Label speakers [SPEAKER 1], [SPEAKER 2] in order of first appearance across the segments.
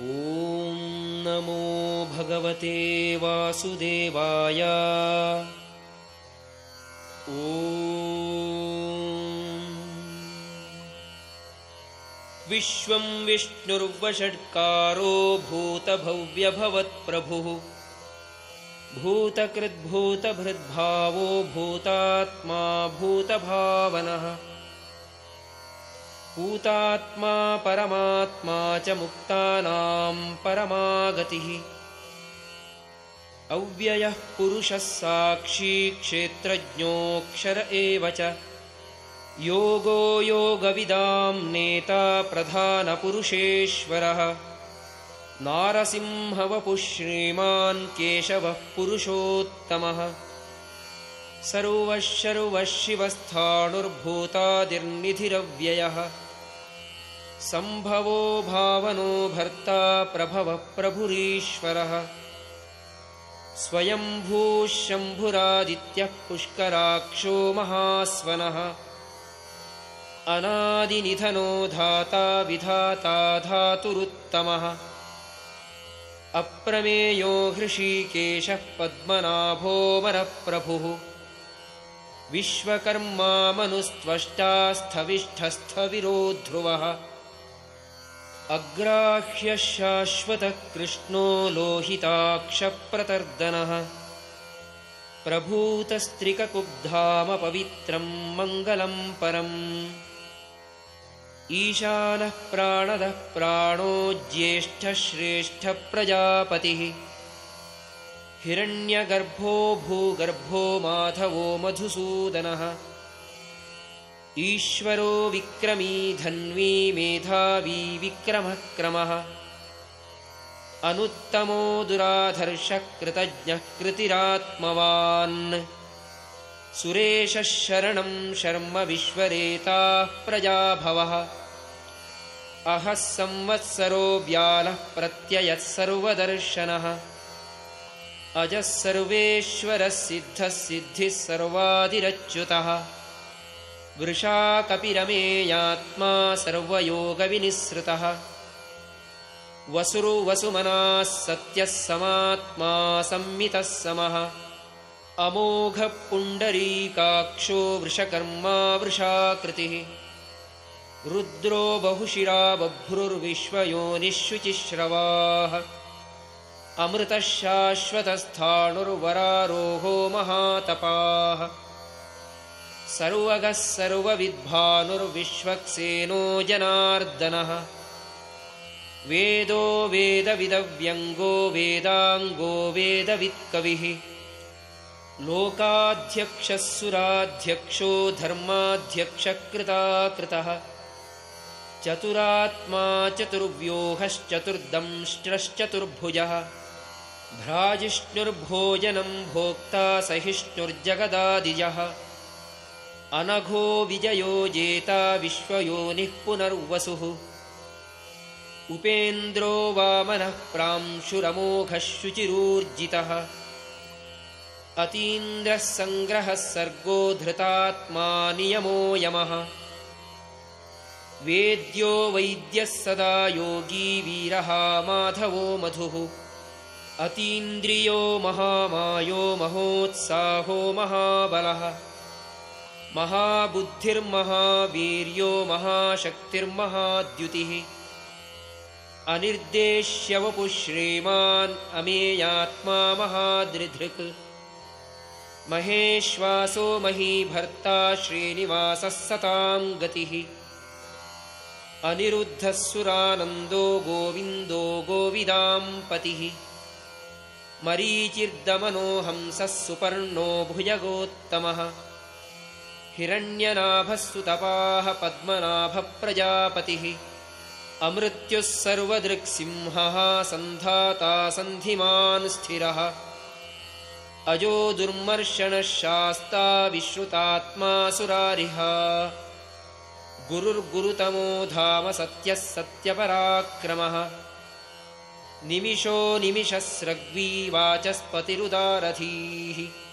[SPEAKER 1] ॐ नमो भगवते वासुदेवाय। विश्वं विष्णुर्वषट्कारो भूतभव्यभवत्प्रभुः। भूतकृद्भूतभृद्भावो भूतात्मा भूतभावनः भूतात्मा परमात्मा च मुक्तानां परमागतिः। अव्ययः पुरुषः साक्षी क्षेत्रज्ञोऽक्षर एव च। योगो योगविदां नेता प्रधानपुरुषेश्वरः। नारसिंहवपुः श्रीमान् केशवः पुरुषोत्तमः। सर्वः शर्वः शिवस्थाणुर्भूतादिर्निधिरव्ययः सम्भवो भावनो भर्ता प्रभवः प्रभुरीश्वरः। स्वयम्भूः शम्भुरादित्यः पुष्कराक्षो महास्वनः। अनादिनिधनो धाता विधाता धातुरुत्तमः। अप्रमेयो हृषीकेशः पद्मनाभोमरप्रभुः विश्वकर्मामनुस्त्वष्टास्थविष्ठस्थविरो ध्रुवः अग्राह्यः शाश्वतः कृष्णो लोहिताक्षप्रतर्दनः। प्रभूतस्त्रिककुब्धामपवित्रं मङ्गलं परम्। ईशानः प्राणदः प्राणो ज्येष्ठश्रेष्ठप्रजापतिः। हिरण्यगर्भो भूगर्भो माधवो मधुसूदनः ईश्वरो विक्रमी धन्वी मेधावी विक्रमः क्रमः अनुत्तमो दुराधर्षकृतज्ञः कृतिरात्मवान् सुरेशः शरणं शर्म विश्वरेताः प्रजाभवः। अहः संवत्सरो व्यालः प्रत्ययः सर्वदर्शनः। अजः सर्वेश्वरः सिद्धः सिद्धिः सर्वादिरच्युतः वृषाकपिरमेयात्मा सर्वयोगविनिःसृतः। वसुरुवसुमनाः सत्यः समात्मा संमितः समः। अमोघपुण्डरीकाक्षो वृषकर्मा वृषाकृतिः। रुद्रो बहुशिरा बभ्रुर्विश्वयोनिःशुचिश्रवाः। अमृतः शाश्वतस्थाणुर्वरारोहो महातपाः सर्वगः सर्वविद्भानुर्विश्वक्सेनो जनार्दनः वेदो वेदविदव्यङ्गो वेदाङ्गो वेदवित्कविः। लोकाध्यक्षः सुराध्यक्षो धर्माध्यक्षकृताकृतः। चतुरात्मा चतुर्व्यूहश्चतुर्दंष्ट्रश्चतुर्भुजः। भ्राजिष्णुर्भोजनं भोक्ता सहिष्णुर्जगदादिजः अनघो विजयो जेता विश्वयोनिः पुनर्वसुः। उपेन्द्रो वामनः प्रांशुरमोघः शुचिरूर्जितः अतीन्द्रः सङ्ग्रहः सर्गो धृतात्मा नियमो यमः। वेद्यो वैद्यः सदा योगी वीरः माधवो मधुः। अतीन्द्रियो महामायो महोत्साहो महाबलः महाबुद्धिर्महावीर्यो महाशक्तिर्महाद्युतिः। अनिर्देश्यवपुः श्रीमान् अमेयात्मा महादृधृक् महेश्वासो महीभर्ता श्रीनिवासः सतां गतिः। अनिरुद्धः सुरानन्दो गोविन्दो गोविदाम्पतिः मरीचिर्दमनो हंसः सुपर्णो भुजगोत्तमः हिरण्यनाभः सुतपाः पद्मनाभप्रजापतिः। अमृत्युः सर्वदृक्सिंहः सन्धाता सन्धिमान् स्थिरः। अजो दुर्मर्शनः शास्ता विश्रुतात्मा सुरारिः। गुरुर्गुरुतमो धाम सत्यः सत्यपराक्रमः। निमिषो निमिषस्रग्वी वाचस्पतिरुदारथीः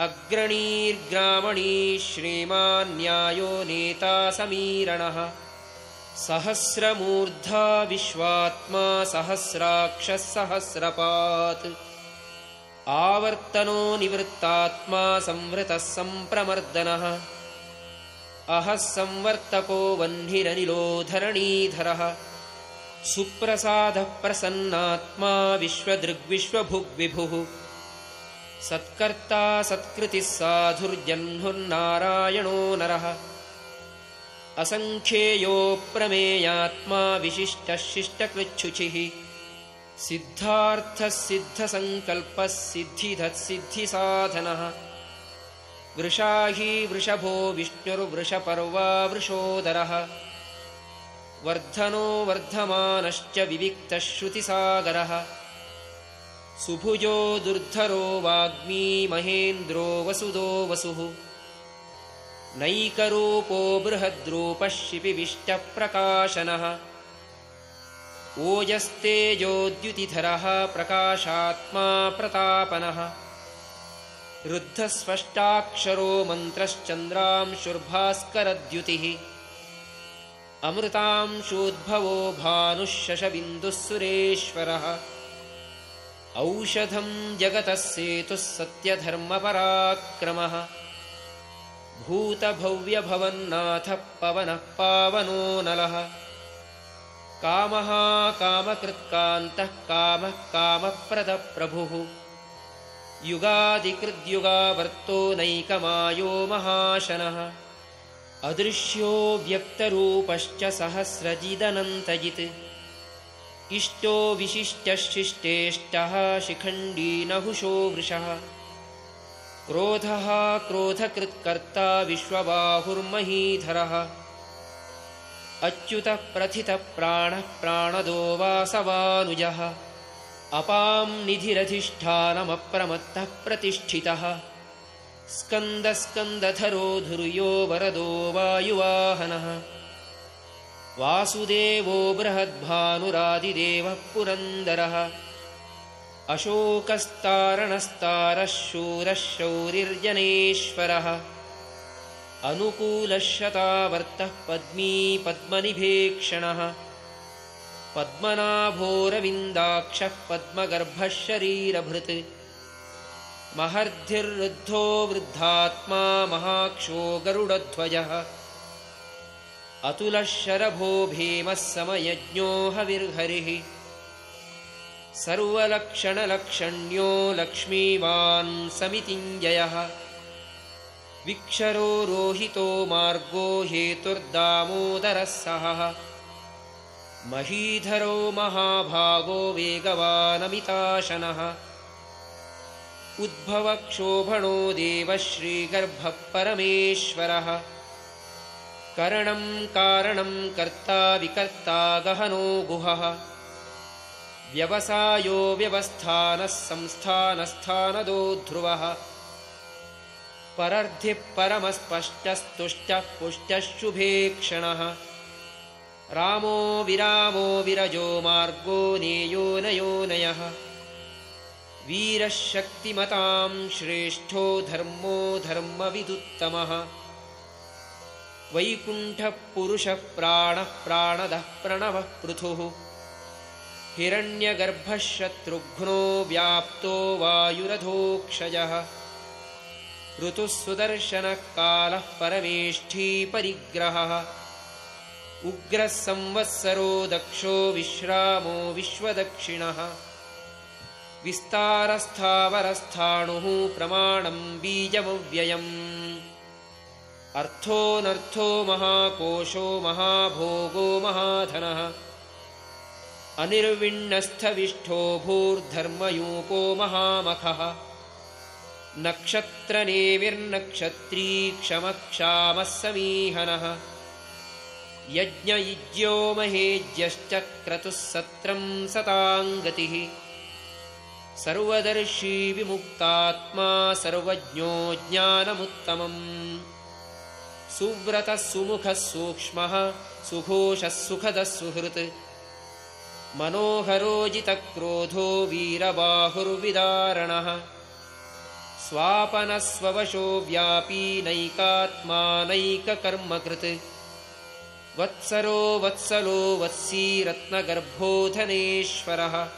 [SPEAKER 1] अग्रणीर्ग्रामणी श्रीमान्यायो नेता समीरणः। सहस्रमूर्धा विश्वात्मा सहस्राक्षः सहस्रपात् आवर्तनो निवृत्तात्मा संवृतः सम्प्रमर्दनः अहः संवर्तको वह्निरनिलो धरणीधरः सुप्रसादः प्रसन्नात्मा विश्वदृग्विश्वभुग्विभुः सत्कर्ता सत्कृतिः साधुर्जह्नुर्नारायणो नरः। असङ्ख्येयोऽप्रमेयात्मा विशिष्टः शिष्टकृच्छुचिः सिद्धार्थः सिद्धसङ्कल्पः सिद्धिधत्सिद्धिसाधनः। वृषाही वृषभो विष्णुर्वृषपर्वा वृषोदरः। वर्धनो वर्धमानश्च विविक्तः श्रुतिसागरः सुभुजो दुर्धरो वाग्मी महेन्द्रो वसुदो वसुः। नैकरूपो बृहद्रूपः शिपिविष्टप्रकाशनः ओजस्तेजोद्युतिधरः प्रकाशात्मा प्रतापनः। रुद्धस्पष्टाक्षरो मन्त्रश्चन्द्रांशुर्भास्करद्युतिः। अमृतांशोद्भवो भानुः शशबिन्दुः सुरेश्वरः औषधं जगतः सेतुः सत्यधर्मपराक्रमः। भूतभव्यभवन्नाथः पवनः पावनो नलः। कामः कामकृत्कान्तः कामः कामप्रदप्रभुः। युगादिकृद्युगावर्तो नैकमायो महाशनः। अदृश्यो व्यक्तरूपश्च सहस्रजिदनन्तजित् इष्टो विशिष्टशिष्टेष्टः शिखण्डी नहुषो वृषः। क्रोधः क्रोधकृत्कर्ता विश्वबाहुर्महीधरः। अच्युतः प्रथितः प्राणः प्राणदो वासवानुजः। अपां निधिरधिष्ठानमप्रमत्तः प्रतिष्ठितः। स्कन्दस्कन्दधरो धुर्यो वरदो वायुवाहनः वासुदेवो बृहद्भानुरादिदेवः पुरन्दरः। अशोकस्तारणस्तारः शूरः शौरिर्जनेश्वरः अनुकूलशतावर्तः पद्मी पद्मनिभेक्षणः। पद्मनाभोरविन्दाक्षः पद्मगर्भः शरीरभृत्। महर्धिर्वृद्धो वृद्धात्मा महाक्षो गरुडध्वजः अतुलः शरभो भीमः समयज्ञो हविर्हरिः। सर्वलक्षणलक्षण्यो लक्ष्मीवान् समितिञ्जयः। विक्षरो रोहितो मार्गो हेतुर्दामोदरः सहः। महीधरो महाभागो वेगवानमिताशनः। उद्भवक्षोभणो देवः श्रीगर्भः परमेश्वरः करणं कारणं कर्ता विकर्ता गहनो गुहः। व्यवसायो व्यवस्थानः संस्थानस्थानदो ध्रुवः। परर्धिः परमस्पष्टस्तुष्टः पुष्टः शुभेक्षणः रामो विरामो विरजो मार्गो नेयो नयोनयः वीरः शक्तिमतां श्रेष्ठो धर्मो धर्मविदुत्तमः वैकुण्ठः पुरुषः प्राणः प्राणदः प्रणवः पृथुः। हिरण्यगर्भः शत्रुघ्नो व्याप्तो वायुरधोक्षयः ऋतुः सुदर्शनः कालः परमेष्ठी परिग्रहः। उग्रः संवत्सरो दक्षो विश्रामो विश्वदक्षिणः। विस्तारस्थावरस्थाणुः प्रमाणं बीजमव्ययम् अर्थोऽनर्थो महाकोशो महाभोगो महाधनः। अनिर्विण्णस्थविष्ठो भूर्धर्मयूपो महामखः। नक्षत्रनेविर्नक्षत्री क्षमक्षामः समीहनः यज्ञयुज्यो महेज्यश्च क्रतुः सत्रं सताङ्गतिः। सर्वदर्शी विमुक्तात्मा सर्वज्ञो ज्ञानमुत्तमम् सुव्रतः सुमुखः सूक्ष्मः सुघोषः सुखदः सुहृत्। मनोहरोजितक्रोधो वीरबाहुर्विदारणः। स्वापनस्ववशो व्यापी नैकात्मा नैककर्मकृत्। वत्सरो वत्सलो वत्सी रत्नगर्भोधनेश्वरः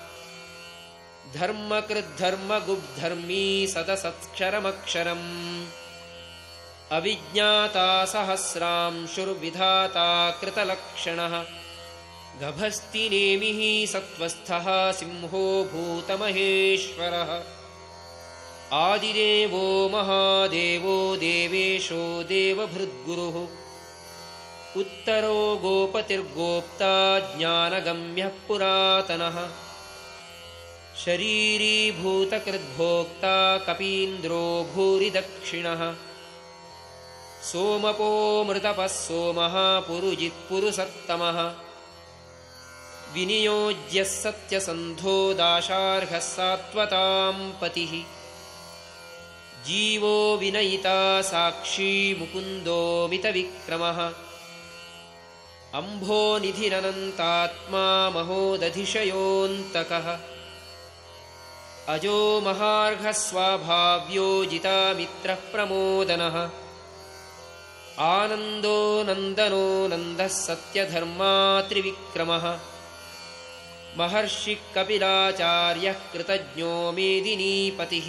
[SPEAKER 1] धर्मकृद्धर्मगुब्धर्मी सदसत्क्षरमक्षरम् अविज्ञाता सहस्रांशुर्विधाता कृतलक्षणः। गभस्तिनेमिः सत्त्वस्थः सिंहो भूतमहेश्वरः। आदिदेवो महादेवो देवेशो देवभृद्गुरुः। उत्तरो गोपतिर्गोप्ता ज्ञानगम्यः पुरातनः। शरीरीभूतकृद्भोक्ता कपीन्द्रो भूरिदक्षिणः सोमपोमृतपः सोमः पुरुजित्पुरुसत्तमः विनियोज्यः सत्यसन्धो दाशार्हः सात्वतां पतिः। जीवो विनयिता साक्षी मुकुन्दो मितविक्रमः अम्भोनिधिरनन्तात्मा महोदधिशयोऽन्तकः। अजो महार्घस्वाभाव्योजितामित्रः प्रमोदनः आनन्दो नन्दनो नन्दः सत्यधर्मात्रिविक्रमः महर्षिः कपिलाचार्यः कृतज्ञो मेदिनीपतिः।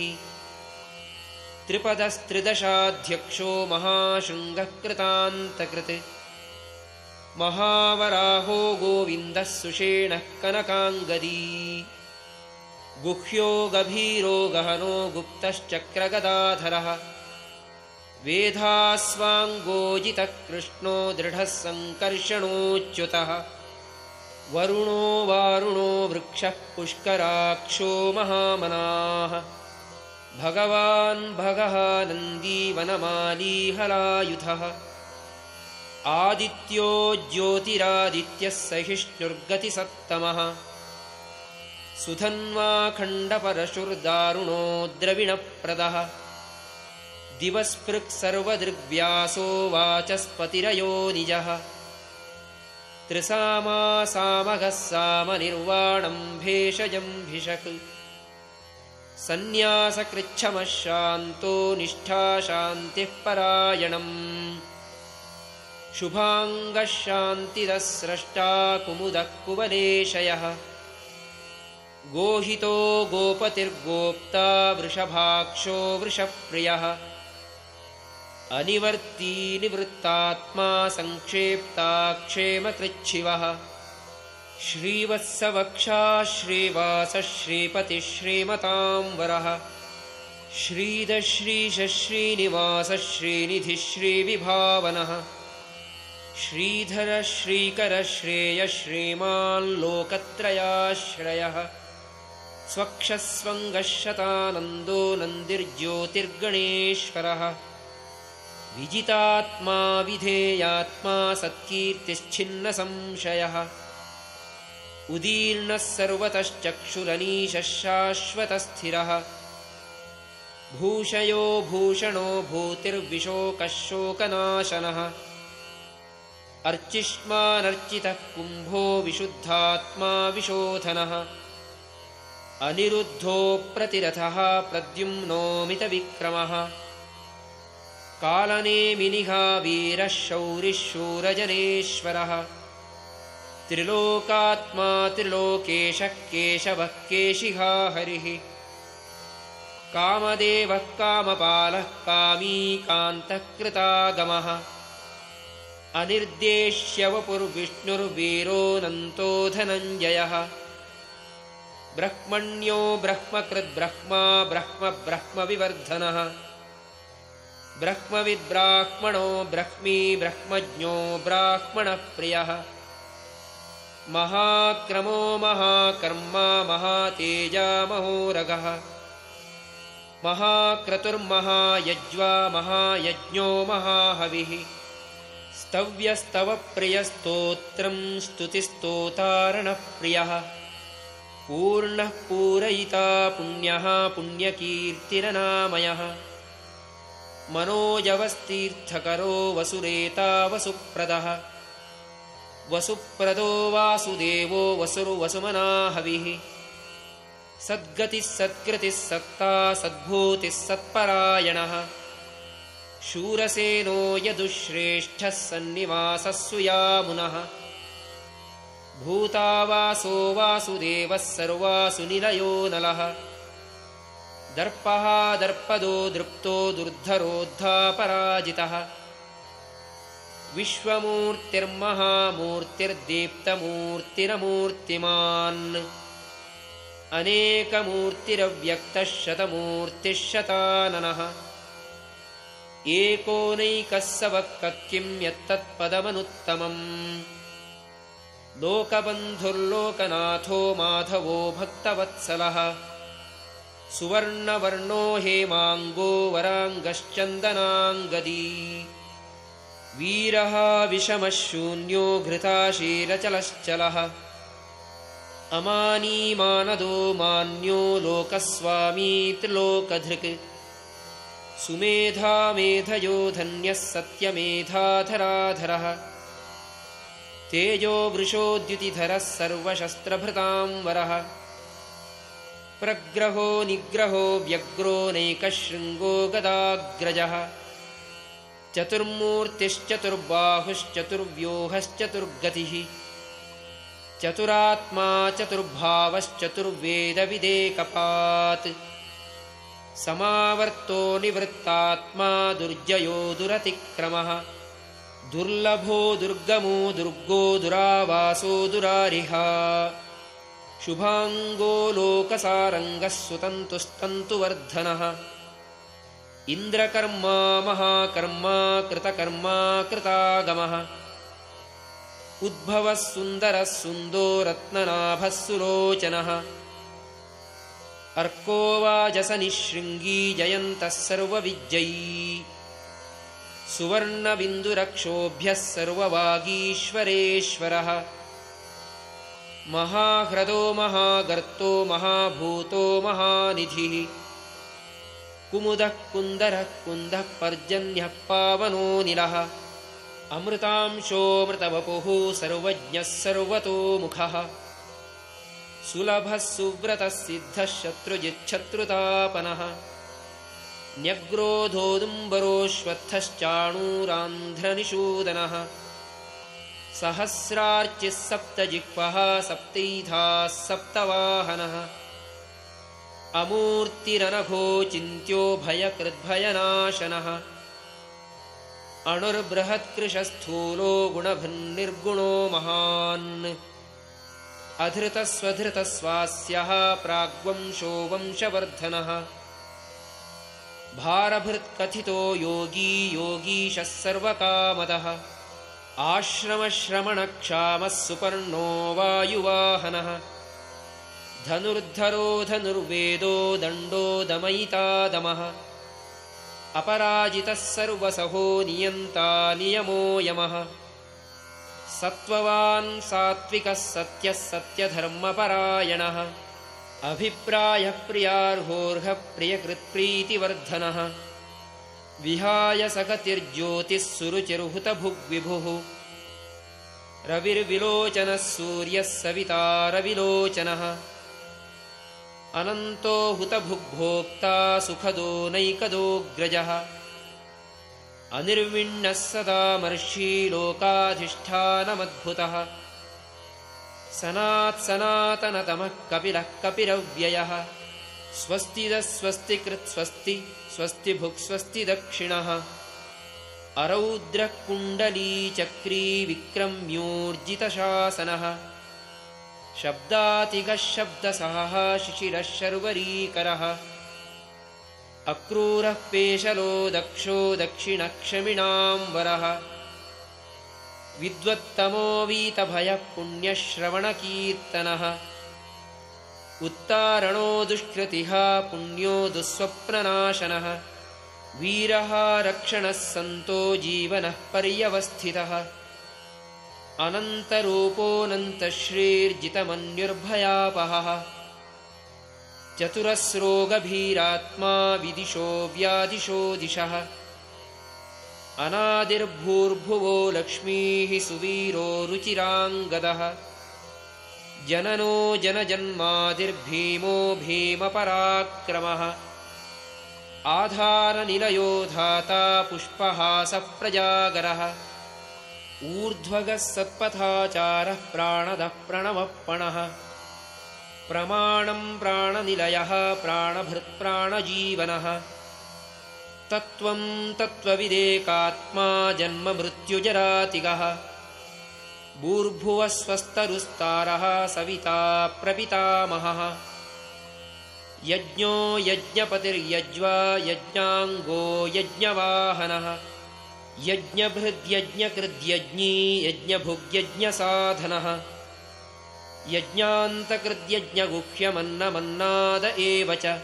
[SPEAKER 1] त्रिपदस्त्रिदशाध्यक्षो महाशृङ्गः कृतान्तकृत्। महावराहो गोविन्दः सुषेणः कनकाङ्गदी। गुह्यो गभीरो गहनो गुप्तश्चक्रगदाधरः वेधास्वाङ्गोजितः कृष्णो दृढः सङ्कर्षणोच्युतः वरुणो वारुणो वृक्षः पुष्कराक्षो महामनाः। भगवान् भगः नन्दीवनमालीहलायुधः आदित्यो ज्योतिरादित्यः सहिष्णुर्गतिसत्तमः। सुधन्वाखण्डपरशुर्दारुणो द्रविणप्रदः दिवस्पृक्सर्वदृग्व्यासो वाचस्पतिरयो निजः। त्रिसामासामगः सामनिर्वाणम् भेषजम्भिषक् सन्न्यासकृच्छमः शान्तो निष्ठाशान्तिः परायणम्। शुभाङ्गः शान्तिदः स्रष्टा कुमुदः कुवलेशयः। गोहितो गोपतिर्गोप्ता वृषभाक्षो वृषप्रियः अनिवर्ती निवृत्तात्मा सङ्क्षेप्ता क्षेमकृच्छिवः श्रीवत्सवक्षा श्रीवासः श्रीपतिः श्रीमताम्बरः। श्रीधश्रीशश्रीनिवासः श्रीनिधिः श्रीविभावनः। श्रीधर श्रीकर श्रेय श्रीमाल्लोकत्रयाश्रयः। स्वक्षस्वङ्गशतानन्दो नन्दिर्ज्योतिर्गणेश्वरः विजितात्मा विधेयात्मा सत्कीर्तिश्छिन्नसंशयः। उदीर्णः सर्वतश्चक्षुरनीशः शाश्वतस्थिरः। भूषयो भूषणो भूतिर्विशोकः शोकनाशनः अर्चिष्मानर्चितः कुम्भो विशुद्धात्मा विशोधनः। अनिरुद्धो प्रतिरथः प्रद्युम्नोमितविक्रमः कालनेमिनिहा वीरः शौरिः शूरजनेश्वरः त्रिलोकात्मा त्रिलोकेशः केशवः केशिहा हरिः। कामदेवः कामपालः कामीकान्तः कृतागमः अनिर्देश्यवपुर्विष्णुर्वीरोऽनन्तो धनञ्जयः। ब्रह्मण्यो ब्रह्मकृद्ब्रह्मा ब्रह्म ब्रह्मविवर्धनः ब्रह्मविद्ब्राह्मणो ब्रह्मी ब्रह्मज्ञो ब्राह्मणप्रियः। महाक्रमो महाकर्मा महातेजा महोरगः। महाक्रतुर्महायज्वा महायज्ञो महाहविः। स्तव्यस्तवप्रियस्तोत्रम् स्तुतिस्तोतारणप्रियः। पूर्णः पूरयिता पुण्यः पुण्यकीर्तिरनामयः मनोजवस्तीर्थकरो वसुरेता वसुप्रदः वसुप्रदो वासुदेवो वसुर्वसुमनाहविः सद्गतिः सत्कृतिः सत्ता सद्भूतिः सत्परायणः। शूरसेनो यदुश्रेष्ठः सन्निवासः सुयामुनः। भूतावासो वासुदेवः सर्वासु निलयो नलः दर्पः दर्पदो दृप्तो दुर्धरोद्धापराजितः विश्वमूर्तिर्महामूर्तिर्दीप्तमूर्तिरमूर्तिमान्। अनेकमूर्तिरव्यक्तः शतमूर्तिः शताननः एकोनैकः स किं यत्तत्पदमनुत्तमम्। लोकबन्धुर्लोकनाथो माधवो भक्तवत्सलः सुवर्णवर्णो हेमाङ्गो वराङ्गश्चन्दनाङ्गदी वीरः विषमः शून्यो घृताशीरचलश्चलः अमानीमानदो मान्यो लोकस्वामी त्रिलोकधृक्। सुमेधामेधयो धन्यः सत्यमेधाधराधरः। तेजो वृषोद्युतिधरः सर्वशस्त्रभृतां वरः प्रग्रहो निग्रहो व्यग्रो नैकशृङ्गो गदाग्रजः। चतुर्मूर्तिश्चतुर्बाहुश्चतुर्व्यूहश्चतुर्गतिः। चतुरात्मा चतुर्भावश्चतुर्वेदविदेकपात् समावर्तो निवृत्तात्मा दुर्जयो दुरतिक्रमः। दुर्लभो दुर्गमो दुर्गो दुरावासो दुरारिहा शुभाङ्गो लोकसारङ्गः सुतन्तुस्तन्तुवर्धनः इन्द्रकर्मा महाकर्मा कृतकर्मा कृतागमः। उद्भवः सुन्दरः सुन्दो रत्ननाभः सुलोचनः। अर्को वाजसनिशृङ्गी जयन्तः सर्वविज्जयी सुवर्णबिन्दुरक्षोभ्यः सर्ववागीश्वरेश्वरः महाह्रदो महागर्तो महाभूतो महानिधिः। कुमुदः कुन्दरः कुन्दः पर्जन्यः पावनो निलः। अमृतांशोऽमृतवपुः सर्वज्ञः सर्वतोमुखः सुलभः सुव्रतः सिद्धः शत्रुजिच्छत्रुतापनः न्यग्रोधोदुम्बरोऽश्वत्थश्चाणूरान्ध्रनिषूदनः सहस्रार्चिः सप्तजिह्वः सप्तैधाः सप्तवाहनः। अमूर्तिरनघो चिन्त्यो भयकृद्भयनाशनः। अणुर्बृहत्कृशस्थूलो गुणभन्निर्गुणो महान्। अधृतस्वधृतस्वास्यः प्राग्वंशो वंशवर्धनः। भारभृत्कथितो योगी योगीशः सर्वकामदः आश्रमश्रमणक्षामः सुपर्णो वायुवाहनः। धनुर्धरो धनुर्वेदो दण्डो दमयितादमः। अपराजितः सर्वसहो नियन्ता नियमो यमः। सत्त्ववान् सात्विकः सत्यः सत्यधर्मपरायणः। अभिप्रायः प्रियार्होर्हः प्रियकृत्प्रीतिवर्धनः विहाय सगतिर्ज्योतिः सुरुचिर्हुतभुग्विभुः रविर्विलोचनः सूर्यः सविता रविलोचनः। अनन्तो हुतभुग्भोक्ता सुखदो नैकदोऽग्रजः अनिर्विण्णः सदा लोकाधिष्ठानमद्भुतः। सनात्सनातनतमः कपिलः कपिरव्ययः स्वस्तिदः स्वस्ति स्वस्ति भुक् स्वस्ति दक्षिणः अरौद्रः कुण्डलीचक्री विक्रम्योर्जितशासनः शब्दातिगः शब्दसहः शिशिरः शर्वरीकरः अक्रूरः पेशलो दक्षो दक्षिणक्षमिणाम्बरः। विद्वत्तमो वीतभयः पुण्यश्रवणकीर्तनः उत्तारणो दुष्कृतिः पुण्यो दुःस्वप्ननाशनः। वीरः रक्षणः सन्तो जीवनः पर्यवस्थितः। अनन्तरूपोऽनन्तश्रीर्जितमन्युर्भयापहः। चतुरस्रोगभीरात्मा विदिशो व्यादिशो दिशः। अनादिर्भूर्भुवो लक्ष्मीः सुवीरो रुचिराङ्गदः जननो जनजन्मादिर्भीमो भीमपराक्रमः। आधारनिलयो धाता पुष्पहासप्रजागरः। ऊर्ध्वगः सत्पथाचारः प्राणदः प्रणवपणः प्रमाणं प्राणनिलयः प्राणभृत्प्राणजीवनः। तत्त्वं तत्त्वविदेकात्मा जन्ममृत्युजरातिगः भूर्भुवस्वस्तरुस्तारः सविता प्रपितामहः। यज्ञो यज्ञपतिर्यज्वा यज्ञाङ्गो यज्ञवाहनः। यज्ञभृद्यज्ञकृद्यज्ञी यज्ञभुग्यज्ञसाधनः। यज्ञान्तकृद्यज्ञगुह्यमन्नमन्नाद एव च।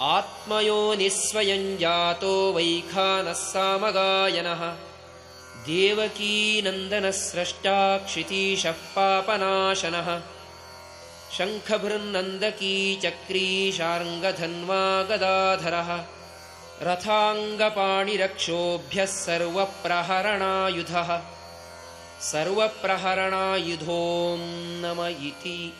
[SPEAKER 1] आत्मयो निःस्वयं जातो वैखानः सामगायनः देवकीनन्दनस्रष्टा क्षितीशः पापनाशनः। शङ्खभृन्नन्दकी चक्रीशार्ङ्गधन्वा गदाधरः रथाङ्गपाणिरक्षोभ्यः सर्वप्रहरणायुधः। सर्वप्रहरणायुधों नम इति